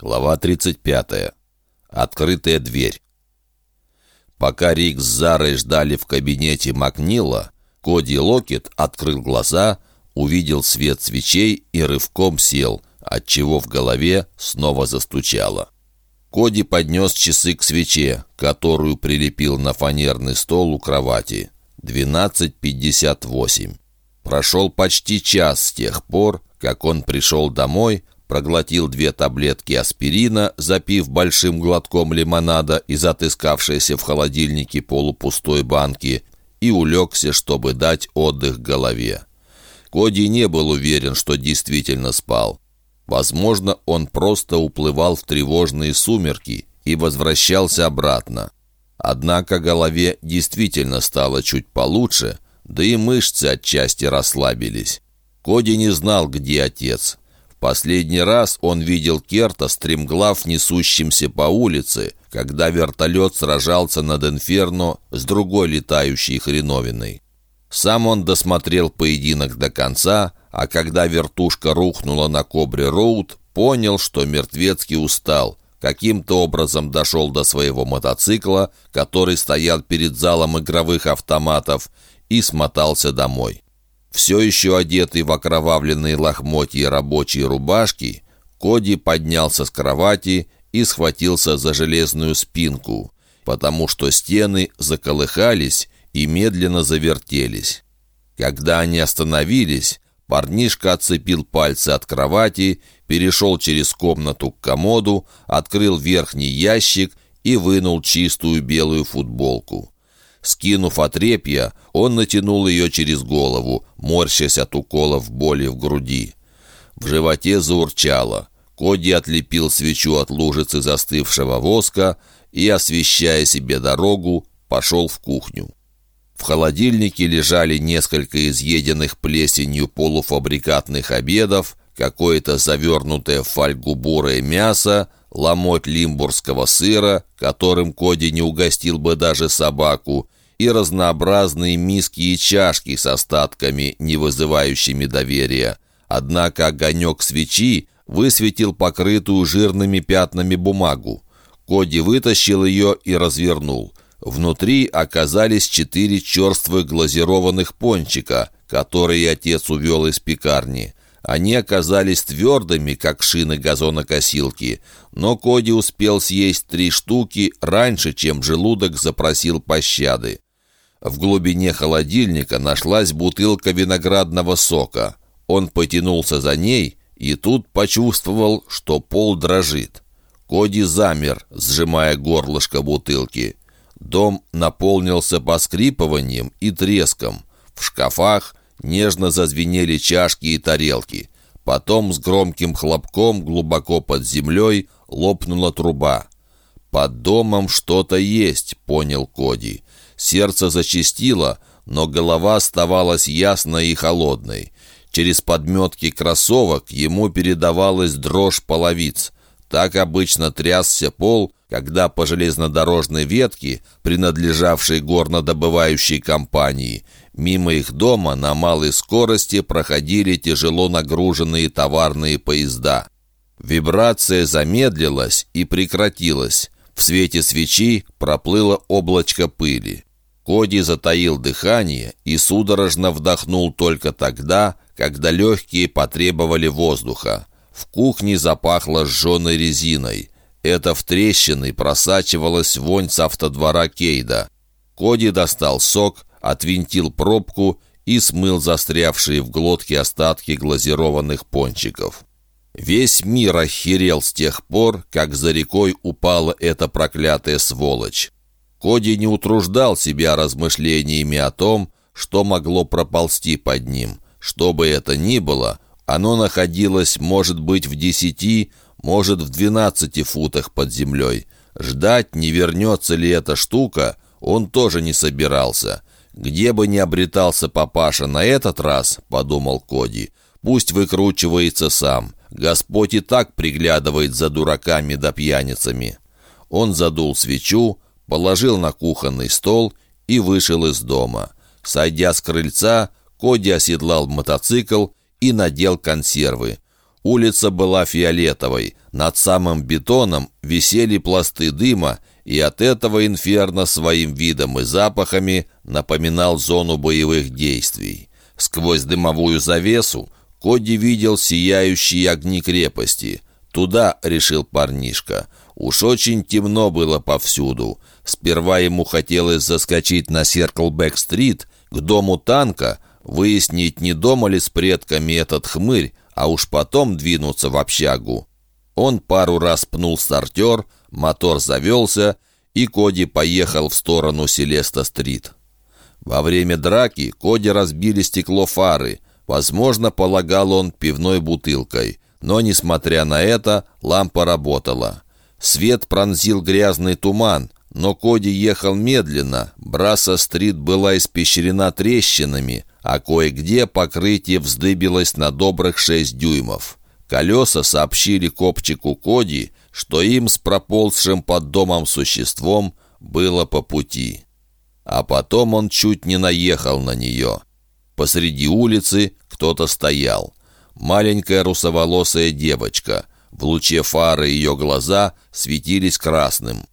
Глава 35. Открытая дверь. Пока Рик с Зарой ждали в кабинете Макнила, Коди Локет открыл глаза, увидел свет свечей и рывком сел, отчего в голове снова застучало. Коди поднес часы к свече, которую прилепил на фанерный стол у кровати. 12.58. Прошел почти час с тех пор, как он пришел домой, проглотил две таблетки аспирина, запив большим глотком лимонада из отыскавшейся в холодильнике полупустой банки, и улегся, чтобы дать отдых голове. Коди не был уверен, что действительно спал. Возможно, он просто уплывал в тревожные сумерки и возвращался обратно. Однако голове действительно стало чуть получше, да и мышцы отчасти расслабились. Коди не знал, где отец. Последний раз он видел Керта стремглав несущимся по улице, когда вертолет сражался над Инферно с другой летающей хреновиной. Сам он досмотрел поединок до конца, а когда вертушка рухнула на Кобре-Роуд, понял, что мертвецкий устал, каким-то образом дошел до своего мотоцикла, который стоял перед залом игровых автоматов, и смотался домой. Все еще одетый в окровавленные лохмотья рабочие рубашки, Коди поднялся с кровати и схватился за железную спинку, потому что стены заколыхались и медленно завертелись. Когда они остановились, парнишка отцепил пальцы от кровати, перешел через комнату к комоду, открыл верхний ящик и вынул чистую белую футболку. Скинув отрепья, он натянул ее через голову, морщась от уколов боли в груди. В животе заурчало. Коди отлепил свечу от лужицы застывшего воска и, освещая себе дорогу, пошел в кухню. В холодильнике лежали несколько изъеденных плесенью полуфабрикатных обедов, какое-то завернутое в фольгу бурое мясо, ломоть лимбургского сыра, которым Коди не угостил бы даже собаку, и разнообразные миски и чашки с остатками, не вызывающими доверия. Однако огонек свечи высветил покрытую жирными пятнами бумагу. Коди вытащил ее и развернул. Внутри оказались четыре черствых глазированных пончика, которые отец увел из пекарни. Они оказались твердыми, как шины газонокосилки, но Коди успел съесть три штуки раньше, чем желудок запросил пощады. В глубине холодильника нашлась бутылка виноградного сока. Он потянулся за ней и тут почувствовал, что пол дрожит. Коди замер, сжимая горлышко бутылки. Дом наполнился поскрипыванием и треском. В шкафах нежно зазвенели чашки и тарелки. Потом с громким хлопком глубоко под землей лопнула труба. «Под домом что-то есть», — понял Коди. Сердце зачастило, но голова оставалась ясной и холодной. Через подметки кроссовок ему передавалась дрожь половиц. Так обычно трясся пол, когда по железнодорожной ветке, принадлежавшей горнодобывающей компании, мимо их дома на малой скорости проходили тяжело нагруженные товарные поезда. Вибрация замедлилась и прекратилась. В свете свечи проплыло облачко пыли. Коди затаил дыхание и судорожно вдохнул только тогда, когда легкие потребовали воздуха. В кухне запахло сжженной резиной. Это в трещины просачивалась вонь с автодвора Кейда. Коди достал сок, отвинтил пробку и смыл застрявшие в глотке остатки глазированных пончиков. Весь мир охерел с тех пор, как за рекой упала эта проклятая сволочь. Коди не утруждал себя размышлениями о том, что могло проползти под ним. Что бы это ни было, оно находилось, может быть, в десяти, может, в двенадцати футах под землей. Ждать, не вернется ли эта штука, он тоже не собирался. «Где бы ни обретался папаша на этот раз», — подумал Коди, — «пусть выкручивается сам. Господь и так приглядывает за дураками да пьяницами». Он задул свечу, положил на кухонный стол и вышел из дома. Сойдя с крыльца, Коди оседлал мотоцикл и надел консервы. Улица была фиолетовой, над самым бетоном висели пласты дыма, и от этого инферно своим видом и запахами напоминал зону боевых действий. Сквозь дымовую завесу Коди видел сияющие огни крепости. Туда, решил парнишка. Уж очень темно было повсюду. Сперва ему хотелось заскочить на Серклбэк-стрит, к дому танка, выяснить, не дома ли с предками этот хмырь, а уж потом двинуться в общагу. Он пару раз пнул стартер, мотор завелся, и Коди поехал в сторону Селеста-стрит. Во время драки Коди разбили стекло фары. Возможно, полагал он пивной бутылкой. Но, несмотря на это, лампа работала. Свет пронзил грязный туман, но Коди ехал медленно. Браса-стрит была испещрена трещинами, а кое-где покрытие вздыбилось на добрых шесть дюймов. Колеса сообщили копчику Коди, что им с проползшим под домом существом было по пути. А потом он чуть не наехал на нее. Посреди улицы кто-то стоял. Маленькая русоволосая девочка. В луче фары ее глаза светились красным.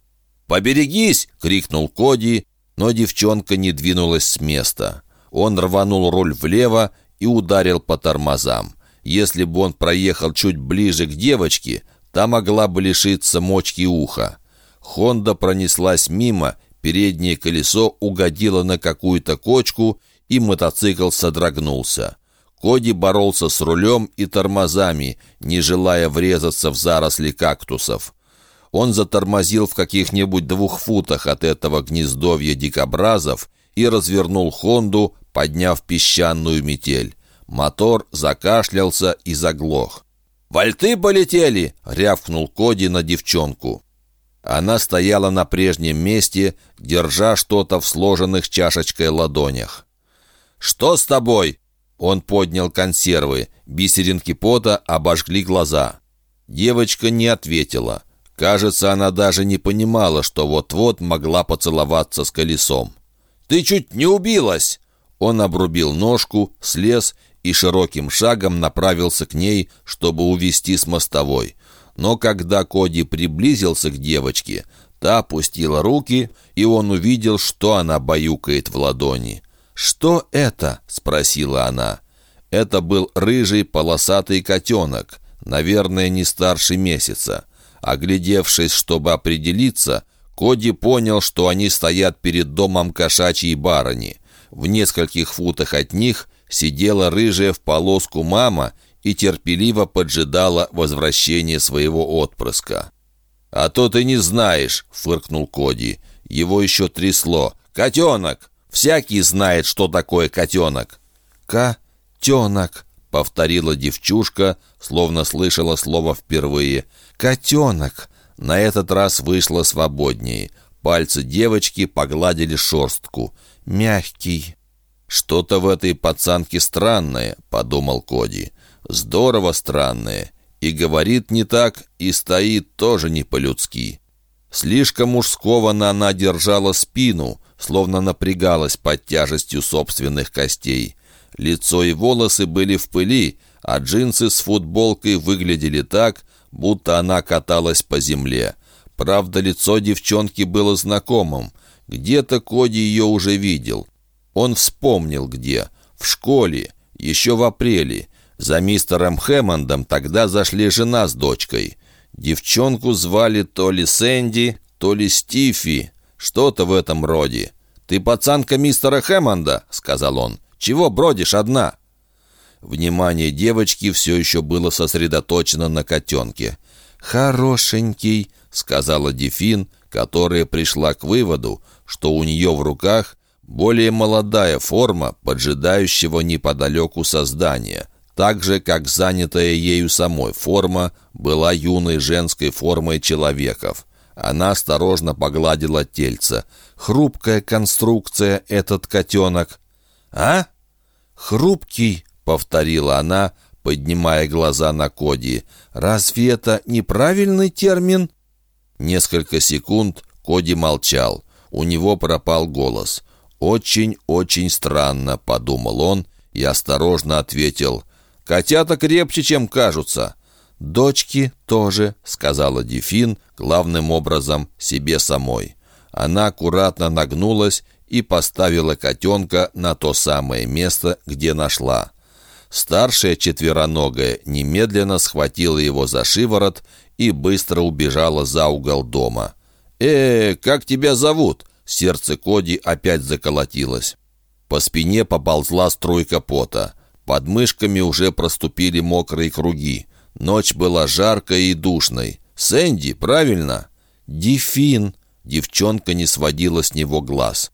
«Поберегись!» — крикнул Коди, но девчонка не двинулась с места. Он рванул руль влево и ударил по тормозам. Если бы он проехал чуть ближе к девочке, та могла бы лишиться мочки уха. Хонда пронеслась мимо Переднее колесо угодило на какую-то кочку, и мотоцикл содрогнулся. Коди боролся с рулем и тормозами, не желая врезаться в заросли кактусов. Он затормозил в каких-нибудь двух футах от этого гнездовья дикобразов и развернул «Хонду», подняв песчаную метель. Мотор закашлялся и заглох. «Вольты полетели!» — рявкнул Коди на девчонку. Она стояла на прежнем месте, держа что-то в сложенных чашечкой ладонях. «Что с тобой?» Он поднял консервы. Бисеринки пота обожгли глаза. Девочка не ответила. Кажется, она даже не понимала, что вот-вот могла поцеловаться с колесом. «Ты чуть не убилась!» Он обрубил ножку, слез и широким шагом направился к ней, чтобы увести с мостовой. Но когда Коди приблизился к девочке, та опустила руки, и он увидел, что она баюкает в ладони. «Что это?» — спросила она. Это был рыжий полосатый котенок, наверное, не старше месяца. Оглядевшись, чтобы определиться, Коди понял, что они стоят перед домом кошачьей барыни. В нескольких футах от них сидела рыжая в полоску мама и терпеливо поджидала возвращения своего отпрыска. «А то ты не знаешь», — фыркнул Коди. Его еще трясло. «Котенок! Всякий знает, что такое котенок!» «Котенок!» — повторила девчушка, словно слышала слово впервые. «Котенок!» На этот раз вышло свободнее. Пальцы девочки погладили шерстку. «Мягкий». «Что-то в этой пацанке странное», — подумал Коди. Здорово странное. И говорит не так, и стоит тоже не по-людски. Слишком мужского она держала спину, словно напрягалась под тяжестью собственных костей. Лицо и волосы были в пыли, а джинсы с футболкой выглядели так, будто она каталась по земле. Правда, лицо девчонки было знакомым. Где-то Коди ее уже видел. Он вспомнил где. В школе, еще в апреле. За мистером Хэммондом тогда зашли жена с дочкой. Девчонку звали то ли Сэнди, то ли Стифи, что-то в этом роде. «Ты пацанка мистера Хэммонда», — сказал он. «Чего бродишь одна?» Внимание девочки все еще было сосредоточено на котенке. «Хорошенький», — сказала Дефин, которая пришла к выводу, что у нее в руках более молодая форма поджидающего неподалеку создания — так же, как занятая ею самой форма была юной женской формой человеков. Она осторожно погладила тельце. «Хрупкая конструкция этот котенок». «А?» «Хрупкий», — повторила она, поднимая глаза на Коди. «Разве это неправильный термин?» Несколько секунд Коди молчал. У него пропал голос. «Очень-очень странно», — подумал он и осторожно ответил — Котята крепче, чем кажутся». «Дочки тоже», — сказала Дефин, главным образом себе самой. Она аккуратно нагнулась и поставила котенка на то самое место, где нашла. Старшая четвероногая немедленно схватила его за шиворот и быстро убежала за угол дома. «Э, как тебя зовут?» Сердце Коди опять заколотилось. По спине поползла струйка пота. Под мышками уже проступили мокрые круги. Ночь была жаркой и душной. «Сэнди, правильно?» «Дефин!» Девчонка не сводила с него глаз.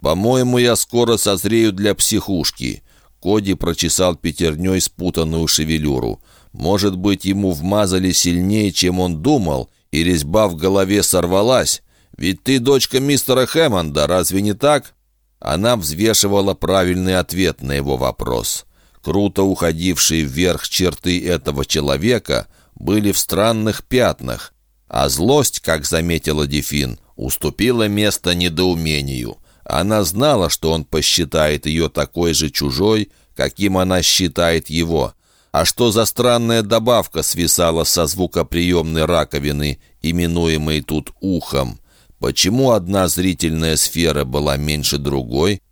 «По-моему, я скоро созрею для психушки». Коди прочесал пятерней спутанную шевелюру. Может быть, ему вмазали сильнее, чем он думал, и резьба в голове сорвалась. Ведь ты дочка мистера Хэммонда, разве не так? Она взвешивала правильный ответ на его вопрос. Круто уходившие вверх черты этого человека были в странных пятнах, а злость, как заметила Дефин, уступила место недоумению. Она знала, что он посчитает ее такой же чужой, каким она считает его. А что за странная добавка свисала со звукоприемной раковины, именуемой тут ухом? Почему одна зрительная сфера была меньше другой?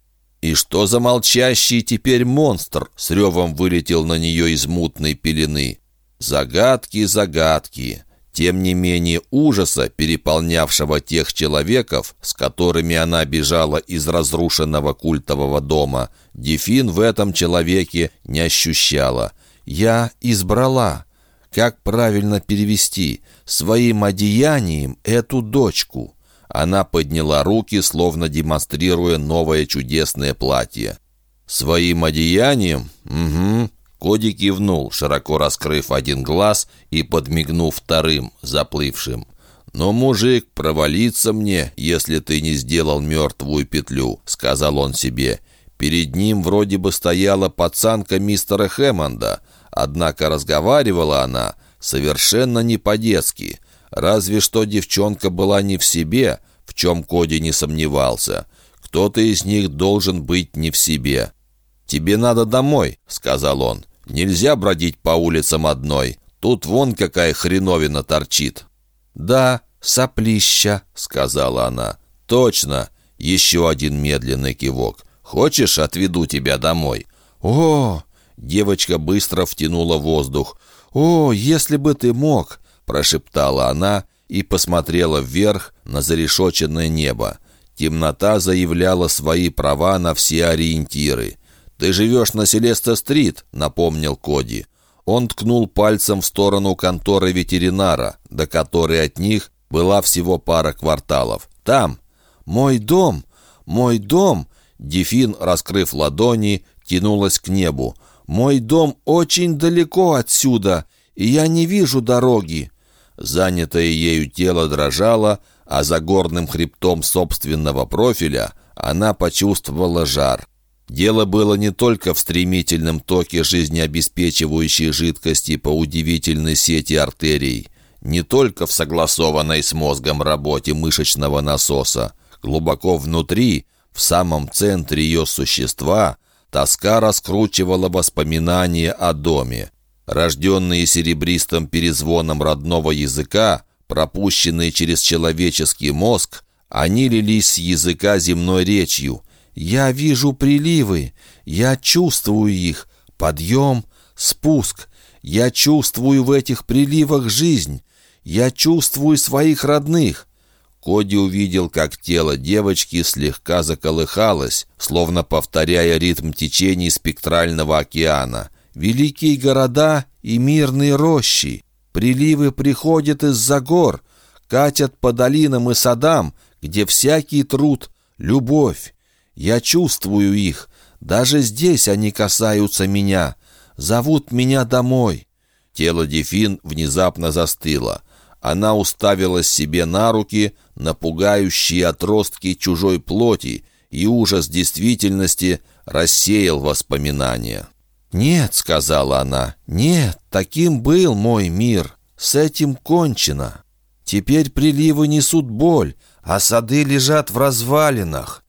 И что за молчащий теперь монстр с ревом вылетел на нее из мутной пелены? Загадки, загадки. Тем не менее ужаса, переполнявшего тех человеков, с которыми она бежала из разрушенного культового дома, Дефин в этом человеке не ощущала. «Я избрала». Как правильно перевести? Своим одеянием эту дочку. Она подняла руки, словно демонстрируя новое чудесное платье. «Своим одеянием? Угу. Коди кивнул, широко раскрыв один глаз и подмигнув вторым, заплывшим. «Но, мужик, провалиться мне, если ты не сделал мертвую петлю», — сказал он себе. Перед ним вроде бы стояла пацанка мистера Хэммонда, однако разговаривала она совершенно не по-детски. Разве что девчонка была не в себе, в чем Коди не сомневался. Кто-то из них должен быть не в себе. «Тебе надо домой», — сказал он. Нельзя бродить по улицам одной. Тут вон какая хреновина торчит». «Да, соплища», — сказала она. «Точно!» — еще один медленный кивок. «Хочешь, отведу тебя домой?» «О!» — девочка быстро втянула воздух. «О, если бы ты мог!» — прошептала она и посмотрела вверх на зарешоченное небо. Темнота заявляла свои права на все ориентиры. «Ты живешь на Селеста-стрит», — напомнил Коди. Он ткнул пальцем в сторону конторы ветеринара, до которой от них была всего пара кварталов. «Там! Мой дом! Мой дом!» Дефин, раскрыв ладони, тянулась к небу. «Мой дом очень далеко отсюда, и я не вижу дороги». Занятое ею тело дрожало, а за горным хребтом собственного профиля она почувствовала жар. Дело было не только в стремительном токе жизнеобеспечивающей жидкости по удивительной сети артерий, не только в согласованной с мозгом работе мышечного насоса. Глубоко внутри, в самом центре ее существа, тоска раскручивала воспоминания о доме. Рожденные серебристым перезвоном родного языка, пропущенные через человеческий мозг, они лились с языка земной речью – я вижу приливы, я чувствую их, подъем, спуск. Я чувствую в этих приливах жизнь. Я чувствую своих родных. Коди увидел, как тело девочки слегка заколыхалось, словно повторяя ритм течений спектрального океана. Великие города и мирные рощи. Приливы приходят из-за гор, катят по долинам и садам, где всякий труд — любовь. Я чувствую их. Даже здесь они касаются меня. Зовут меня домой». Тело Дефин внезапно застыло. Она уставилась себе на руки, на пугающие отростки чужой плоти, и ужас действительности рассеял воспоминания. «Нет», — сказала она, — «нет, таким был мой мир. С этим кончено. Теперь приливы несут боль, а сады лежат в развалинах.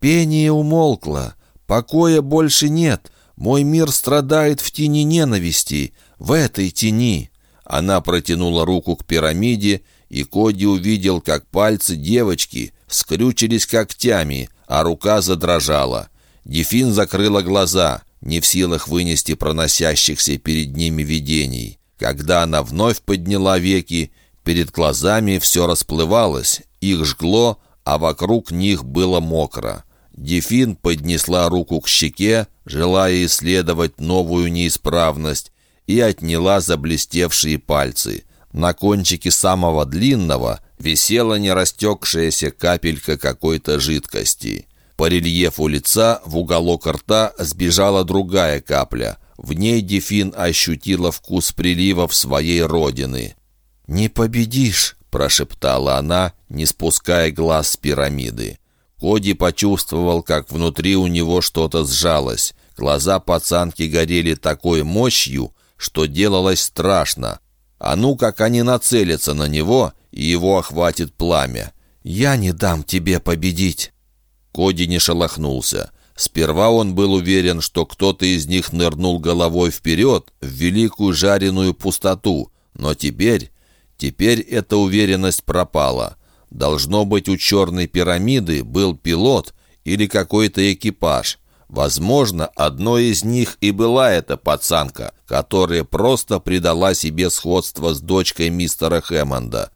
Пение умолкло, покоя больше нет, Мой мир страдает в тени ненависти, в этой тени». Она протянула руку к пирамиде, и Коди увидел, как пальцы девочки скрючились когтями, а рука задрожала. Дефин закрыла глаза, не в силах вынести проносящихся перед ними видений. Когда она вновь подняла веки, перед глазами все расплывалось, их жгло, а вокруг них было мокро. Дефин поднесла руку к щеке, желая исследовать новую неисправность, и отняла заблестевшие пальцы. На кончике самого длинного висела нерастекшаяся капелька какой-то жидкости. По рельефу лица в уголок рта сбежала другая капля. В ней Дефин ощутила вкус приливов своей родины. «Не победишь!» — прошептала она, не спуская глаз с пирамиды. Коди почувствовал, как внутри у него что-то сжалось. Глаза пацанки горели такой мощью, что делалось страшно. А ну, как они нацелятся на него, и его охватит пламя. «Я не дам тебе победить!» Коди не шелохнулся. Сперва он был уверен, что кто-то из них нырнул головой вперед в великую жареную пустоту, но теперь, теперь эта уверенность пропала. Должно быть, у черной пирамиды был пилот или какой-то экипаж. Возможно, одной из них и была эта пацанка, которая просто придала себе сходство с дочкой мистера Хэммонда.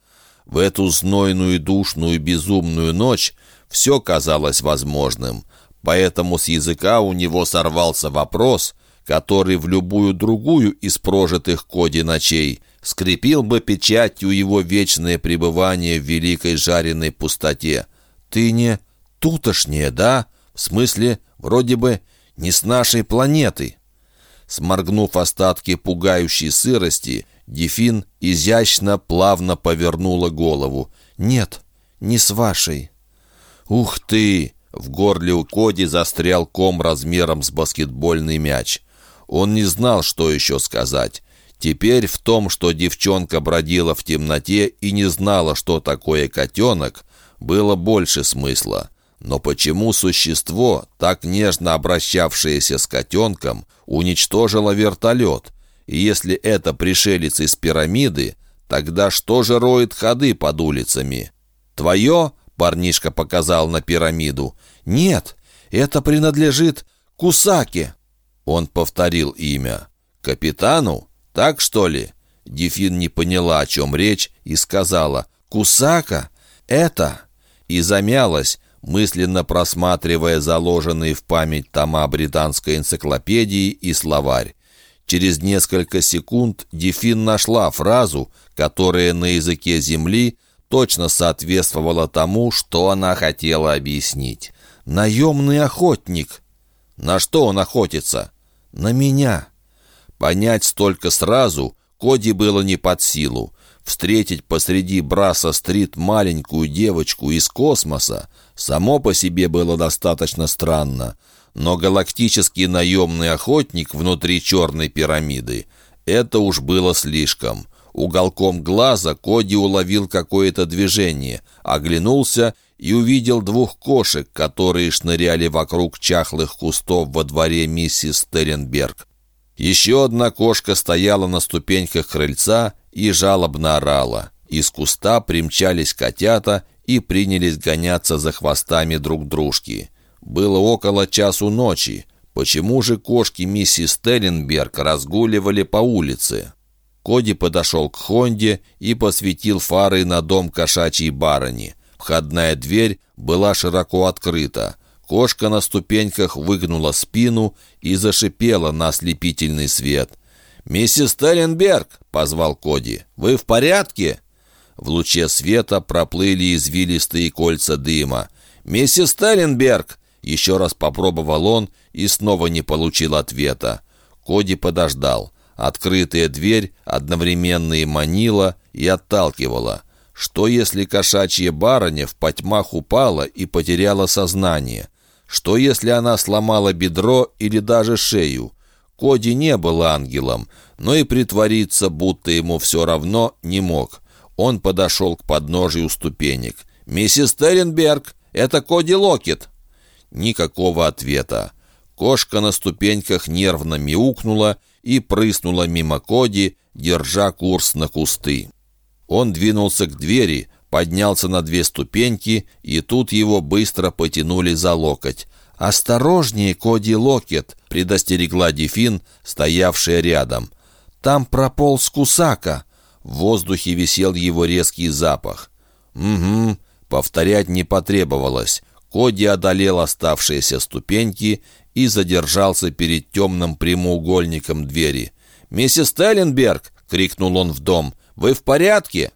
В эту знойную, душную, безумную ночь все казалось возможным. Поэтому с языка у него сорвался вопрос, который в любую другую из прожитых Коди ночей скрепил бы печатью его вечное пребывание в великой жареной пустоте. «Ты не тутошнее, да? В смысле, вроде бы не с нашей планеты». Сморгнув остатки пугающей сырости, Дефин изящно, плавно повернула голову. «Нет, не с вашей». «Ух ты!» В горле у Коди застрял ком размером с баскетбольный мяч. Он не знал, что еще сказать. Теперь в том, что девчонка бродила в темноте и не знала, что такое котенок, было больше смысла. Но почему существо, так нежно обращавшееся с котенком, уничтожило вертолет? И если это пришелец из пирамиды, тогда что же роет ходы под улицами? «Твое?» Парнишка показал на пирамиду. «Нет, это принадлежит Кусаке». Он повторил имя. «Капитану? Так, что ли?» Дефин не поняла, о чем речь, и сказала «Кусака? Это?» И замялась, мысленно просматривая заложенные в память тома британской энциклопедии и словарь. Через несколько секунд Дефин нашла фразу, которая на языке Земли точно соответствовало тому, что она хотела объяснить. «Наемный охотник!» «На что он охотится?» «На меня!» Понять столько сразу Коди было не под силу. Встретить посреди Браса-стрит маленькую девочку из космоса само по себе было достаточно странно. Но галактический наемный охотник внутри черной пирамиды — это уж было слишком. Уголком глаза Коди уловил какое-то движение, оглянулся и увидел двух кошек, которые шныряли вокруг чахлых кустов во дворе миссис Стеренберг. Еще одна кошка стояла на ступеньках крыльца и жалобно орала. Из куста примчались котята и принялись гоняться за хвостами друг дружки. Было около часу ночи. Почему же кошки миссис Стелленберг разгуливали по улице? Коди подошел к Хонде и посветил фарой на дом кошачьей барыни. Входная дверь была широко открыта. Кошка на ступеньках выгнула спину и зашипела на ослепительный свет. «Миссис Теренберг!» — позвал Коди. «Вы в порядке?» В луче света проплыли извилистые кольца дыма. «Миссис Теренберг!» Еще раз попробовал он и снова не получил ответа. Коди подождал. Открытая дверь одновременно и манила, и отталкивала. Что если кошачья барыня в потьмах упала и потеряла сознание? Что если она сломала бедро или даже шею? Коди не был ангелом, но и притвориться, будто ему все равно, не мог. Он подошел к подножию ступенек. «Миссис Теренберг, это Коди Локет!» Никакого ответа. Кошка на ступеньках нервно мяукнула и прыснула мимо Коди, держа курс на кусты. Он двинулся к двери, поднялся на две ступеньки, и тут его быстро потянули за локоть. «Осторожнее, Коди Локет!» — предостерегла Дефин, стоявшая рядом. «Там прополз кусака!» В воздухе висел его резкий запах. «Угу», повторять не потребовалось. Коди одолел оставшиеся ступеньки и задержался перед темным прямоугольником двери. «Миссис Телленберг!» — крикнул он в дом. «Вы в порядке?»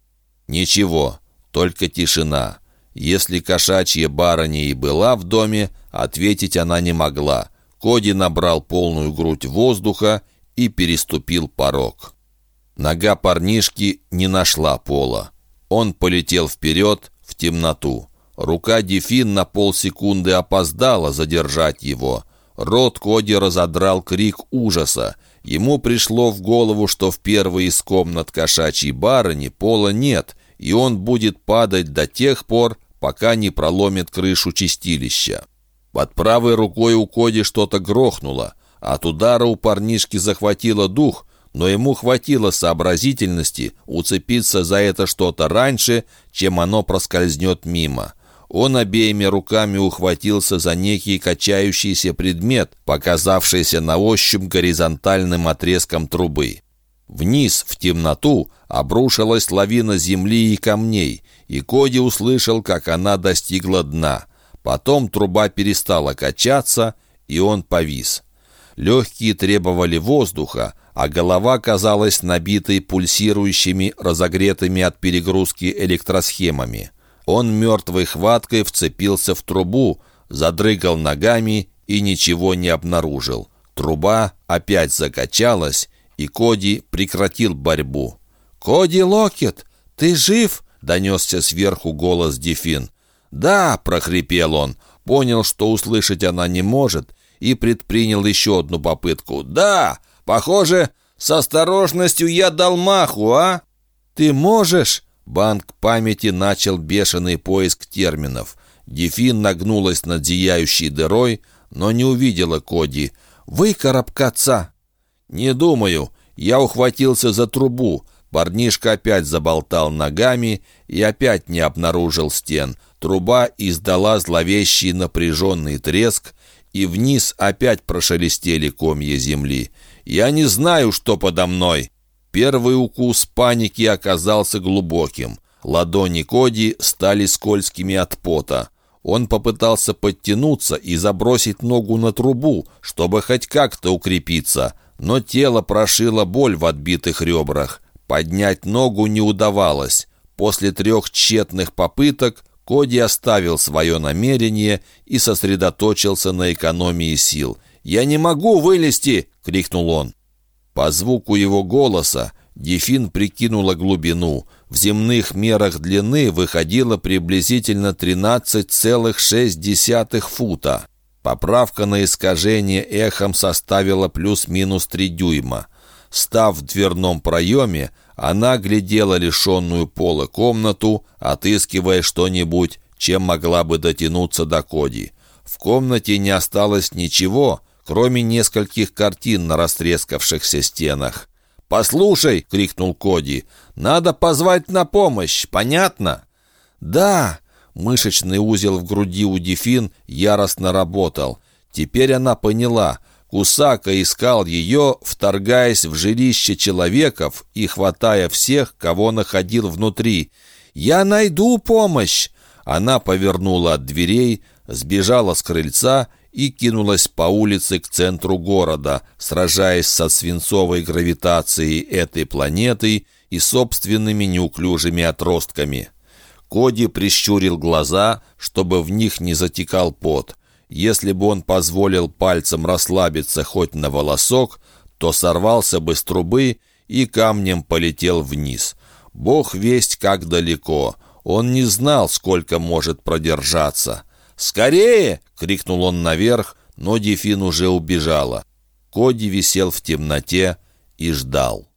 «Ничего, только тишина». Если кошачья барыня и была в доме, ответить она не могла. Коди набрал полную грудь воздуха и переступил порог. Нога парнишки не нашла пола. Он полетел вперед в темноту. Рука Дефин на полсекунды опоздала задержать его. Рот Коди разодрал крик ужаса. Ему пришло в голову, что в первой из комнат кошачьей барыни пола нет, и он будет падать до тех пор, пока не проломит крышу чистилища. Под правой рукой у Коди что-то грохнуло. От удара у парнишки захватило дух, но ему хватило сообразительности уцепиться за это что-то раньше, чем оно проскользнет мимо. Он обеими руками ухватился за некий качающийся предмет, показавшийся на ощупь горизонтальным отрезком трубы. Вниз, в темноту, обрушилась лавина земли и камней, и Коди услышал, как она достигла дна. Потом труба перестала качаться, и он повис. Легкие требовали воздуха, а голова казалась набитой пульсирующими, разогретыми от перегрузки электросхемами. Он мертвой хваткой вцепился в трубу, задрыгал ногами и ничего не обнаружил. Труба опять закачалась, и Коди прекратил борьбу. «Коди Локет, ты жив?» — донесся сверху голос Дефин. «Да!» — прохрипел он. Понял, что услышать она не может, и предпринял еще одну попытку. «Да! Похоже, с осторожностью я дал маху, а?» «Ты можешь?» Банк памяти начал бешеный поиск терминов. Дефин нагнулась над зияющей дырой, но не увидела Коди. «Выкарабкаться!» «Не думаю. Я ухватился за трубу. Парнишка опять заболтал ногами и опять не обнаружил стен. Труба издала зловещий напряженный треск, и вниз опять прошелестели комья земли. «Я не знаю, что подо мной!» Первый укус паники оказался глубоким. Ладони Коди стали скользкими от пота. Он попытался подтянуться и забросить ногу на трубу, чтобы хоть как-то укрепиться, но тело прошило боль в отбитых ребрах. Поднять ногу не удавалось. После трех тщетных попыток Коди оставил свое намерение и сосредоточился на экономии сил. «Я не могу вылезти!» — крикнул он. По звуку его голоса Дефин прикинула глубину. В земных мерах длины выходило приблизительно 13,6 фута. Поправка на искажение эхом составила плюс-минус 3 дюйма. Став в дверном проеме, она глядела лишенную пола комнату, отыскивая что-нибудь, чем могла бы дотянуться до Коди. В комнате не осталось ничего, кроме нескольких картин на растрескавшихся стенах. «Послушай!» — крикнул Коди. «Надо позвать на помощь, понятно?» «Да!» — мышечный узел в груди у Дефин яростно работал. Теперь она поняла. Кусака искал ее, вторгаясь в жилище человеков и хватая всех, кого находил внутри. «Я найду помощь!» Она повернула от дверей, сбежала с крыльца и кинулась по улице к центру города, сражаясь со свинцовой гравитацией этой планеты и собственными неуклюжими отростками. Коди прищурил глаза, чтобы в них не затекал пот. Если бы он позволил пальцам расслабиться хоть на волосок, то сорвался бы с трубы и камнем полетел вниз. Бог весть как далеко. Он не знал, сколько может продержаться. «Скорее!» — крикнул он наверх, но Дефин уже убежала. Коди висел в темноте и ждал.